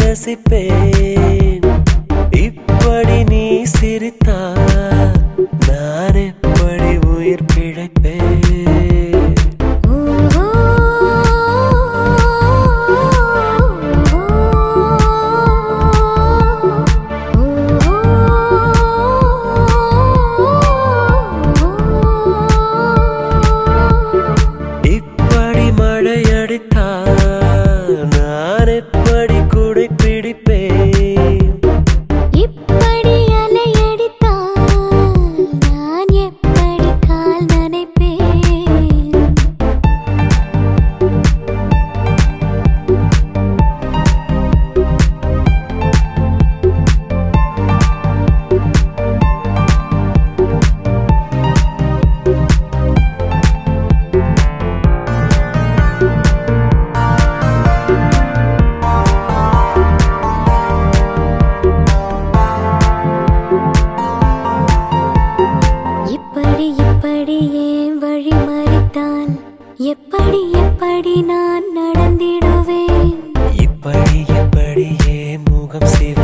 ரசிப்பேன். இப்படி நீ சிரித்தா நான் எப்படி உயிர் பிழைப்பேன்? நான் நடந்திடுவேன். இப்படி இப்படியே முகம் சிவ